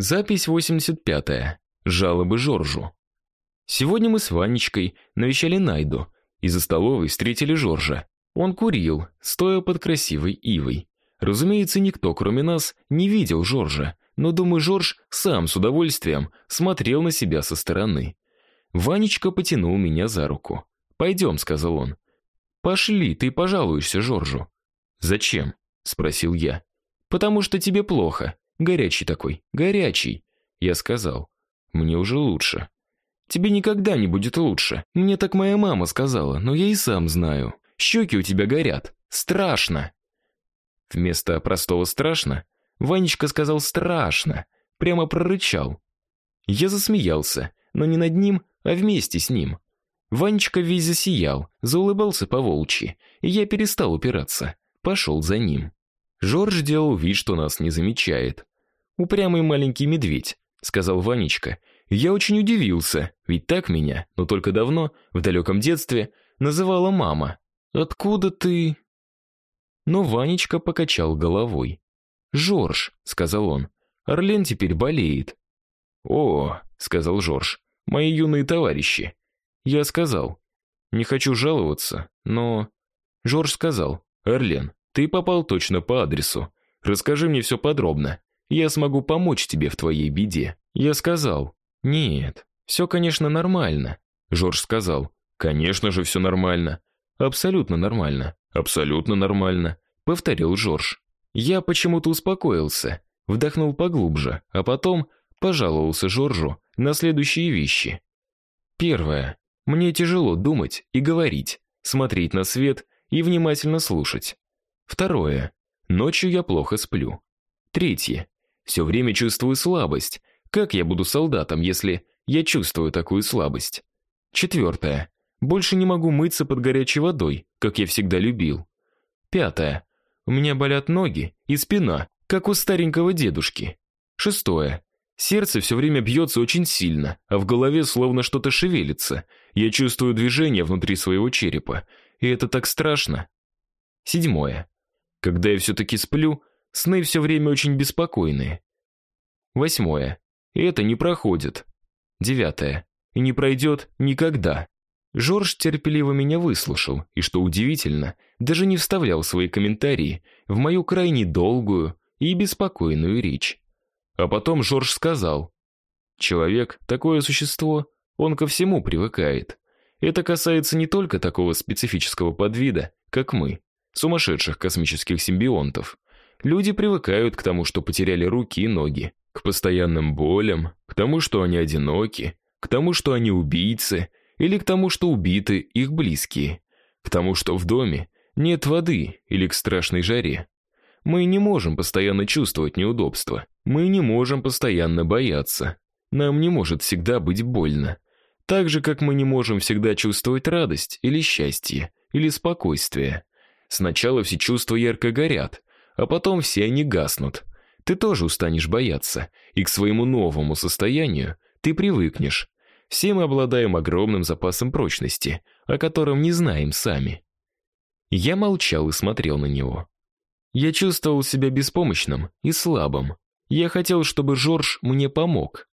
Запись 85. Жалобы Жоржу. Сегодня мы с Ванечкой навещали Найду и за столовой встретили Жоржа. Он курил, стоя под красивой ивой. Разумеется, никто, кроме нас, не видел Жоржа, но, думаю, Жорж сам с удовольствием смотрел на себя со стороны. Ванечка потянул меня за руку. «Пойдем», — сказал он. «Пошли, ты пожалуешься Жоржу». «Зачем?» — спросил я. «Потому что тебе плохо. Горячий такой, горячий. Я сказал. Мне уже лучше. Тебе никогда не будет лучше. Мне так моя мама сказала, но я и сам знаю. Щеки у тебя горят. Страшно. Вместо простого страшно Ванечка сказал страшно, прямо прорычал. Я засмеялся, но не над ним, а вместе с ним. Ванечка весь засиял, заулыбался по-волчьи, и я перестал упираться, пошел за ним. Жорж делал вид, что нас не замечает. Упрямый маленький медведь, сказал Ванечка. Я очень удивился, ведь так меня, но только давно, в далеком детстве, называла мама. Откуда ты? Но Ванечка покачал головой. "Жорж", сказал он. "Орлен теперь болеет". "О", сказал Жорж. "Мои юные товарищи". Я сказал: "Не хочу жаловаться, но Жорж сказал: "Орлен, ты попал точно по адресу. Расскажи мне все подробно. Я смогу помочь тебе в твоей беде. Я сказал: "Нет, все, конечно, нормально". Жорж сказал: "Конечно же, все нормально. Абсолютно нормально. Абсолютно нормально", повторил Жорж. Я почему-то успокоился, вдохнул поглубже, а потом пожаловался Жоржу на следующие вещи. Первое. Мне тяжело думать и говорить, смотреть на свет и внимательно слушать. Второе. Ночью я плохо сплю. Третье. Все время чувствую слабость. Как я буду солдатом, если я чувствую такую слабость? Четвертое. Больше не могу мыться под горячей водой, как я всегда любил. Пятое. У меня болят ноги и спина, как у старенького дедушки. Шестое. Сердце все время бьется очень сильно, а в голове словно что-то шевелится. Я чувствую движение внутри своего черепа, и это так страшно. Седьмое. Когда я все таки сплю, Сны все время очень беспокойные. Восьмое. Это не проходит. Девятое. И не пройдет никогда. Жорж терпеливо меня выслушал, и что удивительно, даже не вставлял свои комментарии в мою крайне долгую и беспокойную речь. А потом Жорж сказал: "Человек такое существо, он ко всему привыкает. Это касается не только такого специфического подвида, как мы, сумасшедших космических симбионтов, Люди привыкают к тому, что потеряли руки и ноги, к постоянным болям, к тому, что они одиноки, к тому, что они убийцы, или к тому, что убиты их близкие, к тому, что в доме нет воды или к страшной жаре. Мы не можем постоянно чувствовать неудобства. Мы не можем постоянно бояться. Нам не может всегда быть больно. Так же, как мы не можем всегда чувствовать радость или счастье, или спокойствие. Сначала все чувства ярко горят, а потом все они гаснут. Ты тоже устанешь бояться, и к своему новому состоянию ты привыкнешь. Все мы обладаем огромным запасом прочности, о котором не знаем сами. Я молчал и смотрел на него. Я чувствовал себя беспомощным и слабым. Я хотел, чтобы Жорж мне помог.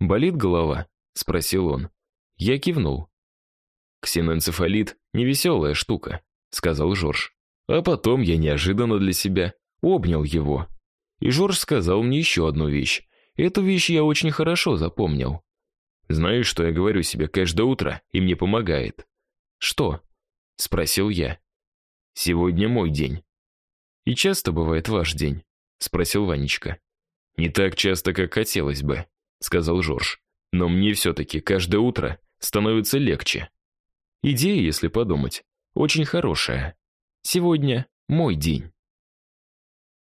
Болит голова, спросил он. Я кивнул. Ксеноэнцефалит невеселая штука, сказал Жорж. А потом я неожиданно для себя обнял его. И Жорж сказал мне еще одну вещь. Эту вещь я очень хорошо запомнил. Знаешь, что я говорю себе каждое утро, и мне помогает? Что? спросил я. Сегодня мой день. И часто бывает ваш день, спросил Ванечка. Не так часто, как хотелось бы, сказал Жорж. Но мне все таки каждое утро становится легче. Идея, если подумать, очень хорошая. Сегодня мой день.